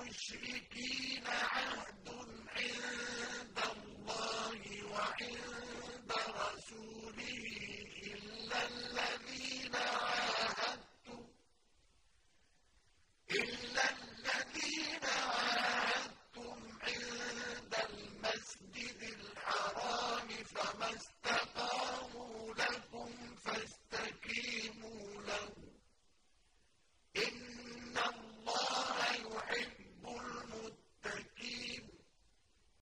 الْمُشْرِكِينَ عهدا